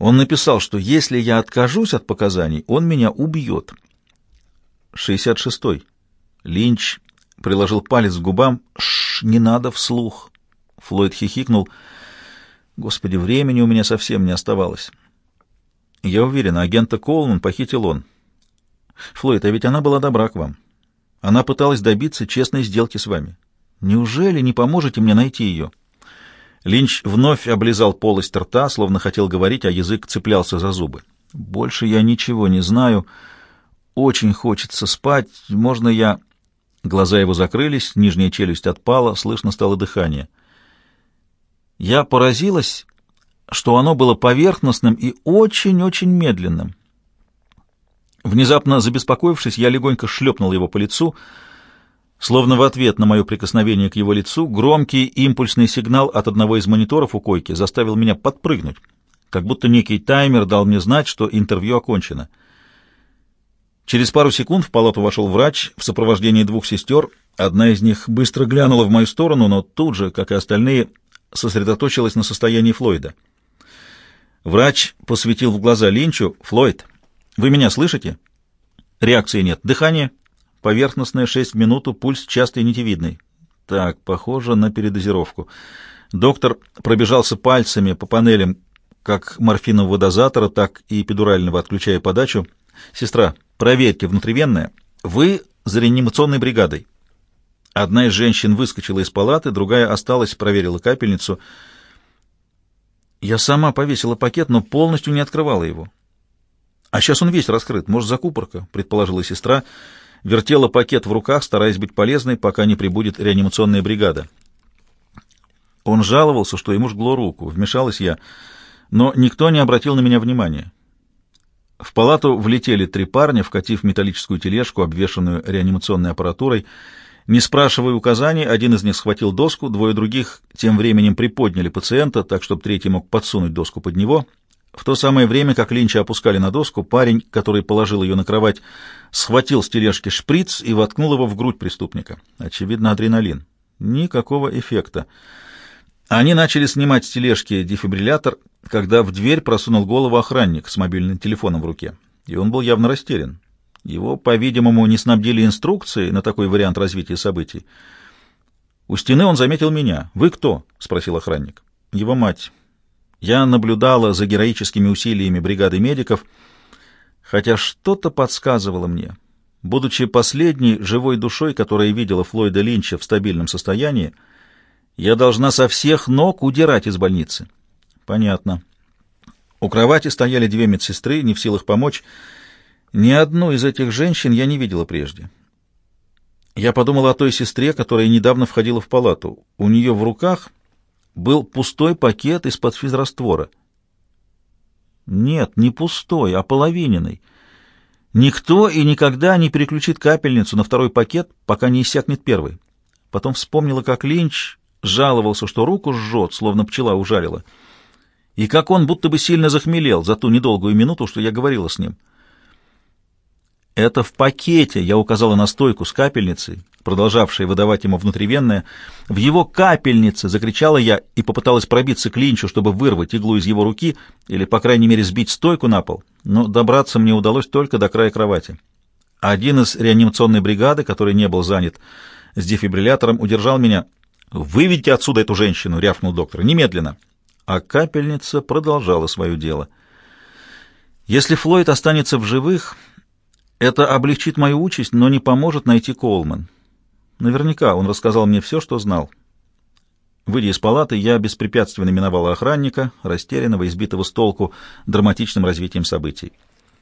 Он написал, что если я откажусь от показаний, он меня убьет. 66-й. Линч приложил палец к губам. Шш, не надо вслух. Флойд хихикнул. Господи, времени у меня совсем не оставалось. Я уверен, агента Коулман похитил он. Флойд, а ведь она была добра к вам. Она пыталась добиться честной сделки с вами. Неужели не поможете мне найти ее?» Линч вновь облизал полость рта, словно хотел говорить, а язык цеплялся за зубы. «Больше я ничего не знаю. Очень хочется спать. Можно я...» Глаза его закрылись, нижняя челюсть отпала, слышно стало дыхание. Я поразилась, что оно было поверхностным и очень-очень медленным. Внезапно забеспокоившись, я легонько шлепнул его по лицу. Словно в ответ на мое прикосновение к его лицу, громкий импульсный сигнал от одного из мониторов у койки заставил меня подпрыгнуть, как будто некий таймер дал мне знать, что интервью окончено. Через пару секунд в палату вошел врач в сопровождении двух сестер. Одна из них быстро глянула в мою сторону, но тут же, как и остальные, сосредоточилась на состоянии Флойда. Врач посветил в глаза Линчу. «Флойд, вы меня слышите? Реакции нет. Дыхание поверхностное 6 в минуту, пульс частый нитевидный. Так, похоже на передозировку. Доктор пробежался пальцами по панелям как морфинового дозатора, так и эпидурального, отключая подачу. Сестра, проверьте внутривенное. Вы за реанимационной бригадой. Одна из женщин выскочила из палаты, другая осталась, проверила капельницу. Я сама повесила пакет, но полностью не открывала его. А сейчас он весь раскрыт, может, закупорка, предположила сестра, вертела пакет в руках, стараясь быть полезной, пока не прибудет реанимационная бригада. Он жаловался, что ему жгло руку, вмешалась я, но никто не обратил на меня внимания. В палату влетели три парня, вкатив металлическую тележку, обвешанную реанимационной аппаратурой. Не спрашивая указаний, один из них схватил доску, двое других тем временем приподняли пациента, так, чтобы третий мог подсунуть доску под него — в то самое время, как Линча опускали на доску, парень, который положил ее на кровать, схватил с тележки шприц и воткнул его в грудь преступника. Очевидно, адреналин. Никакого эффекта. Они начали снимать с тележки дефибриллятор, когда в дверь просунул голову охранник с мобильным телефоном в руке. И он был явно растерян. Его, по-видимому, не снабдили инструкцией на такой вариант развития событий. У стены он заметил меня. «Вы кто?» — спросил охранник. «Его мать», я наблюдала за героическими усилиями бригады медиков, хотя что-то подсказывало мне. Будучи последней живой душой, которая видела Флойда Линча в стабильном состоянии, я должна со всех ног удирать из больницы. Понятно. У кровати стояли две медсестры, не в силах помочь. Ни одну из этих женщин я не видела прежде. Я подумала о той сестре, которая недавно входила в палату. У нее в руках был пустой пакет из-под физраствора. Нет, не пустой, а половиненный. Никто и никогда не переключит капельницу на второй пакет, пока не иссякнет первый. Потом вспомнила, как Линч жаловался, что руку жжет, словно пчела ужалила, и как он будто бы сильно захмелел за ту недолгую минуту, что я говорила с ним. «Это в пакете», — я указала на стойку с капельницей, продолжавшей выдавать ему внутривенное. «В его капельнице!» — закричала я и попыталась пробиться к линчу, чтобы вырвать иглу из его руки или, по крайней мере, сбить стойку на пол, но добраться мне удалось только до края кровати. Один из реанимационной бригады, который не был занят с дефибриллятором, удержал меня. «Выведите отсюда эту женщину!» — рявкнул доктор. «Немедленно!» А капельница продолжала свое дело. «Если Флойд останется в живых...» Это облегчит мою участь, но не поможет найти Колман. Наверняка он рассказал мне все, что знал. Выйдя из палаты, я беспрепятственно миновала охранника, растерянного, избитого с толку драматичным развитием событий.